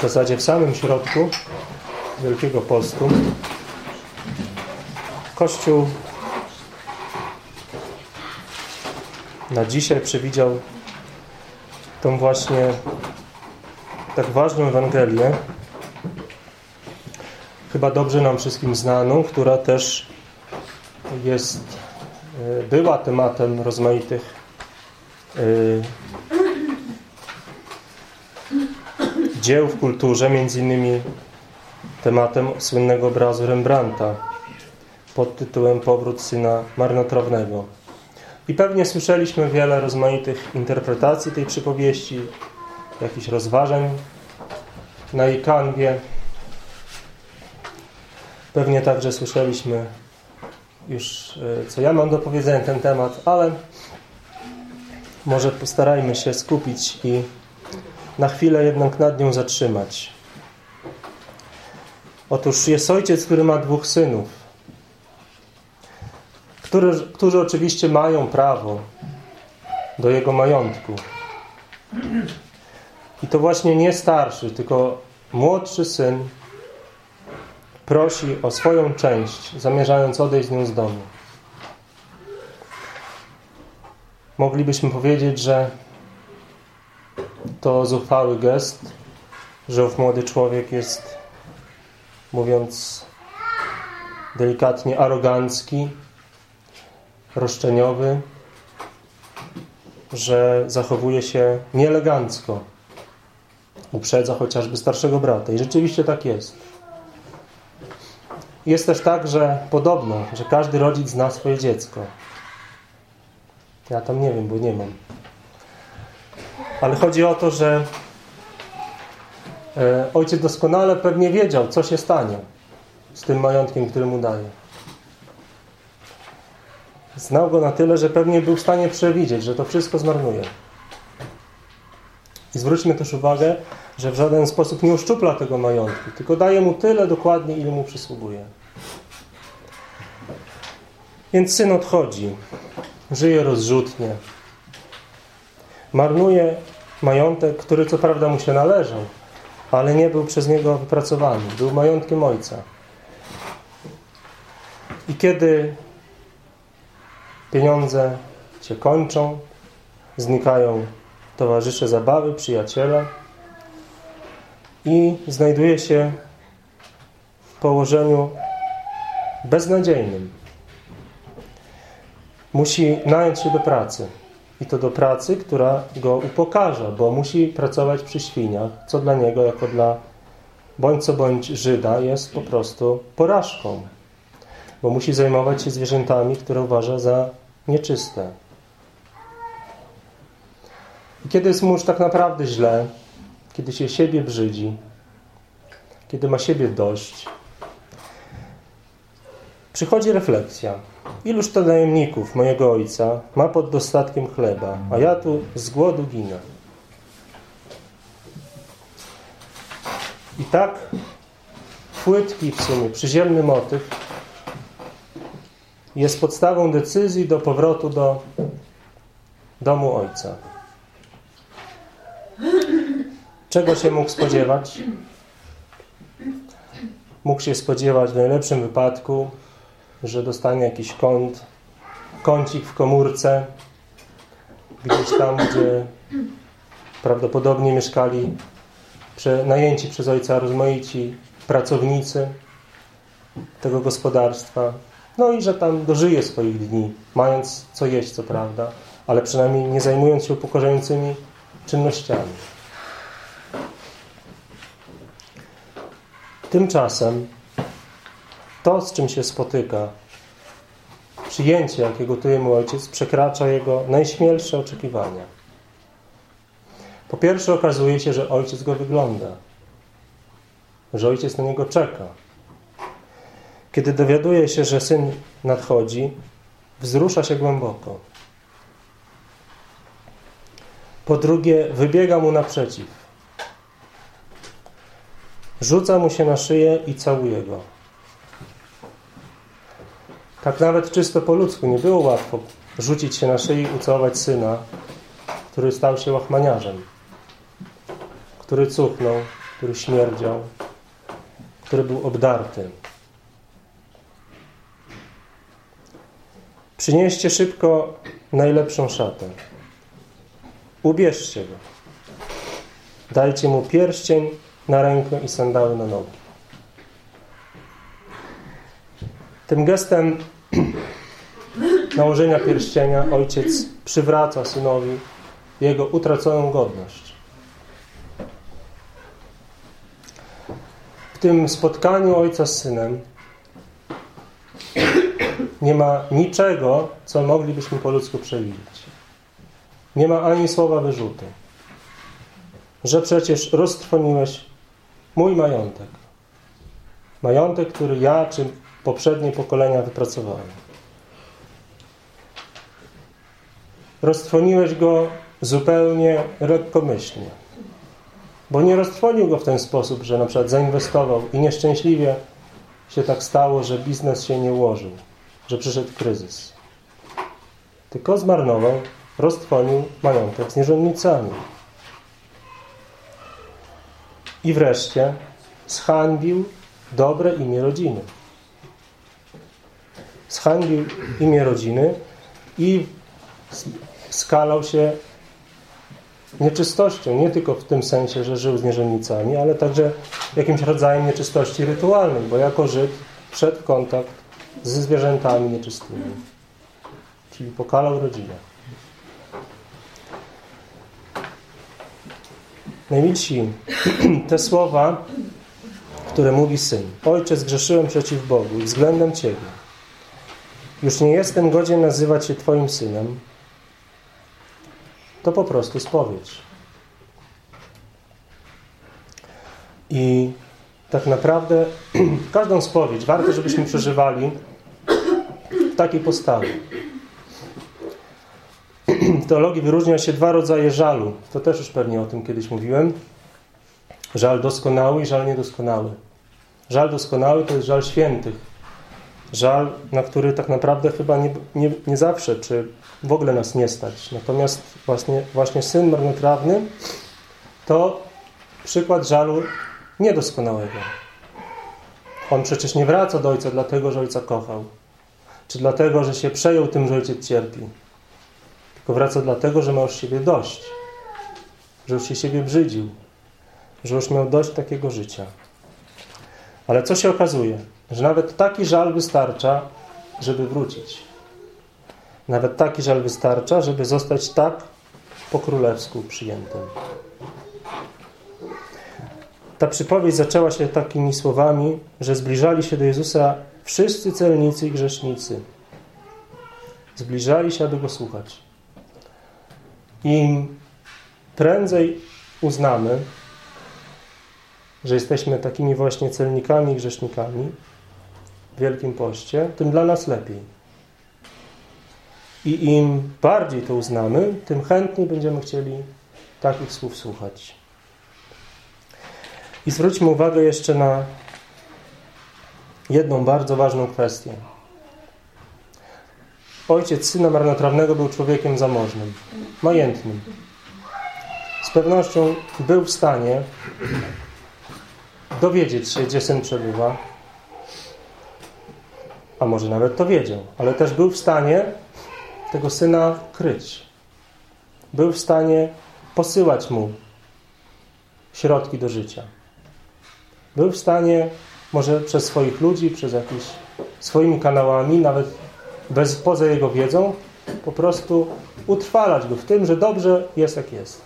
w zasadzie w samym środku Wielkiego Postu, Kościół na dzisiaj przewidział tą właśnie tak ważną Ewangelię, chyba dobrze nam wszystkim znaną, która też jest, e, była tematem rozmaitych dzieł w kulturze, między innymi tematem słynnego obrazu Rembrandta pod tytułem Powrót Syna Marnotrawnego. I pewnie słyszeliśmy wiele rozmaitych interpretacji tej przypowieści, jakichś rozważań na jej kanwie. Pewnie także słyszeliśmy już, e, co ja mam do powiedzenia na ten temat, ale może postarajmy się skupić i na chwilę jednak nad nią zatrzymać. Otóż jest ojciec, który ma dwóch synów, którzy, oczywiście mają prawo do jego majątku. I to właśnie nie starszy, tylko młodszy syn prosi o swoją część, zamierzając odejść z nią z domu. Moglibyśmy powiedzieć, że to zuchwały gest, że ów młody człowiek jest, mówiąc delikatnie, arogancki, roszczeniowy, że zachowuje się nieelegancko. Uprzedza chociażby starszego brata. I rzeczywiście tak jest. Jest też tak, że podobno, że każdy rodzic zna swoje dziecko. Ja tam nie wiem, bo nie mam. Ale chodzi o to, że e, ojciec doskonale pewnie wiedział, co się stanie z tym majątkiem, który mu daje. Znał go na tyle, że pewnie był w stanie przewidzieć, że to wszystko zmarnuje. I zwróćmy też uwagę, że w żaden sposób nie uszczupla tego majątku, tylko daje mu tyle dokładnie, ile mu przysługuje. Więc syn odchodzi, żyje rozrzutnie, marnuje majątek, który co prawda mu się należał, ale nie był przez niego wypracowany. Był majątkiem ojca. I kiedy pieniądze się kończą, znikają towarzysze zabawy, przyjaciele i znajduje się w położeniu beznadziejnym. Musi nająć się do pracy. I to do pracy, która go upokarza, bo musi pracować przy świniach, co dla niego, jako dla bądź co bądź Żyda, jest po prostu porażką. Bo musi zajmować się zwierzętami, które uważa za nieczyste. I kiedy jest już tak naprawdę źle, kiedy się siebie brzydzi, kiedy ma siebie dość, przychodzi refleksja. Iluż to najemników mojego ojca ma pod dostatkiem chleba, a ja tu z głodu ginę. I tak płytki w sumie, przyziemny motyw jest podstawą decyzji do powrotu do domu ojca. Czego się mógł spodziewać? Mógł się spodziewać w najlepszym wypadku że dostanie jakiś kąt, kącik w komórce, gdzieś tam, gdzie prawdopodobnie mieszkali najęci przez ojca rozmaici pracownicy tego gospodarstwa. No i że tam dożyje swoich dni, mając co jeść, co prawda, ale przynajmniej nie zajmując się upokarzającymi czynnościami. Tymczasem to, z czym się spotyka, przyjęcie, jakie gotuje mu ojciec, przekracza jego najśmielsze oczekiwania. Po pierwsze okazuje się, że ojciec go wygląda, że ojciec na niego czeka. Kiedy dowiaduje się, że syn nadchodzi, wzrusza się głęboko. Po drugie, wybiega mu naprzeciw. Rzuca mu się na szyję i całuje go. Tak nawet czysto po ludzku nie było łatwo rzucić się na szyję i ucałować syna, który stał się łachmaniarzem, który cuchnął, który śmierdział, który był obdarty. Przynieście szybko najlepszą szatę. Ubierzcie go. Dajcie mu pierścień na rękę i sandały na nogi. Tym gestem nałożenia pierścienia ojciec przywraca synowi jego utraconą godność. W tym spotkaniu ojca z synem nie ma niczego, co moglibyśmy po ludzku przewidzieć. Nie ma ani słowa wyrzutu. Że przecież roztrwoniłeś mój majątek. Majątek, który ja czy poprzednie pokolenia wypracowałem. Roztrwoniłeś go zupełnie lekkomyślnie. Bo nie roztrwonił go w ten sposób, że na przykład zainwestował i nieszczęśliwie się tak stało, że biznes się nie ułożył, że przyszedł kryzys. Tylko zmarnował, roztrwonił majątek z nierządnicami. I wreszcie zhańbił dobre imię rodziny. Zhańbił imię rodziny i skalał się nieczystością, nie tylko w tym sensie, że żył z nierządnicami, ale także jakimś rodzajem nieczystości rytualnej, bo jako Żyd wszedł w kontakt ze zwierzętami nieczystymi. Czyli pokalał rodzinę. Najmilsi, te słowa, które mówi syn. Ojcze, zgrzeszyłem przeciw Bogu i względem Ciebie. Już nie jestem godzien nazywać się Twoim synem, to po prostu spowiedź. I tak naprawdę każdą spowiedź warto, żebyśmy przeżywali w takiej postawie. W teologii wyróżnia się dwa rodzaje żalu. To też już pewnie o tym kiedyś mówiłem. Żal doskonały i żal niedoskonały. Żal doskonały to jest żal świętych. Żal, na który tak naprawdę chyba nie, nie, nie zawsze, czy w ogóle nas nie stać. Natomiast właśnie, właśnie syn marnotrawny to przykład żalu niedoskonałego. On przecież nie wraca do ojca dlatego, że ojca kochał. Czy dlatego, że się przejął tym, że ojciec cierpi. Tylko wraca dlatego, że ma już siebie dość. Że już się siebie brzydził. Że już miał dość takiego życia. Ale co się okazuje? Że nawet taki żal wystarcza, żeby wrócić. Nawet taki żal wystarcza, żeby zostać tak po królewsku przyjętym. Ta przypowieść zaczęła się takimi słowami, że zbliżali się do Jezusa wszyscy celnicy i grzesznicy. Zbliżali się, aby Go słuchać. Im prędzej uznamy, że jesteśmy takimi właśnie celnikami grzesznikami w Wielkim Poście, tym dla nas lepiej. I im bardziej to uznamy, tym chętniej będziemy chcieli takich słów słuchać. I zwróćmy uwagę jeszcze na jedną bardzo ważną kwestię. Ojciec syna marnotrawnego był człowiekiem zamożnym, majętnym. Z pewnością był w stanie dowiedzieć się, gdzie syn przebywa, a może nawet to wiedział, ale też był w stanie tego syna kryć. Był w stanie posyłać mu środki do życia. Był w stanie, może przez swoich ludzi, przez jakieś swoimi kanałami, nawet bez, poza jego wiedzą, po prostu utrwalać go w tym, że dobrze jest jak jest.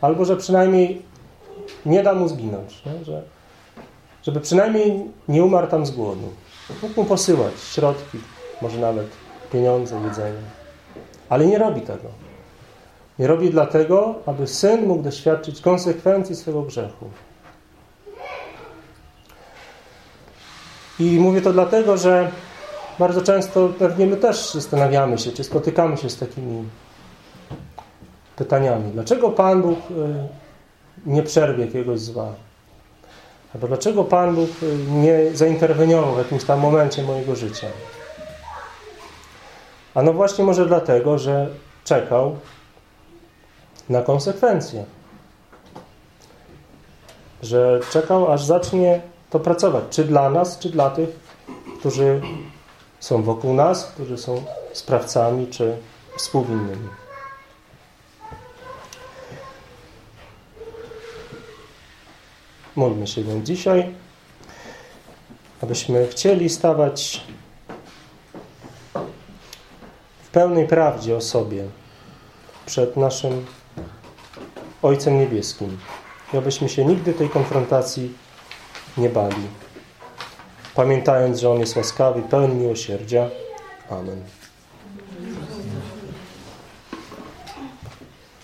Albo, że przynajmniej nie da mu zginąć. Nie? Że, żeby przynajmniej nie umarł tam z głodu. Mógł mu posyłać środki, może nawet pieniądze, jedzenie. Ale nie robi tego. Nie robi dlatego, aby syn mógł doświadczyć konsekwencji swego grzechu. I mówię to dlatego, że bardzo często pewnie my też zastanawiamy się, czy spotykamy się z takimi pytaniami. Dlaczego Pan Bóg y, nie przerwie jakiegoś zła? Albo dlaczego Pan Bóg y, nie zainterweniował w jakimś tam momencie mojego życia? A no właśnie może dlatego, że czekał na konsekwencje. że czekał, aż zacznie to pracować. Czy dla nas, czy dla tych, którzy są wokół nas, którzy są sprawcami, czy współwinnymi. Módlmy się więc dzisiaj, abyśmy chcieli stawać w pełnej prawdzie o sobie przed naszym Ojcem Niebieskim i abyśmy się nigdy tej konfrontacji nie bali, pamiętając, że On jest łaskawy, pełen miłosierdzia. Amen.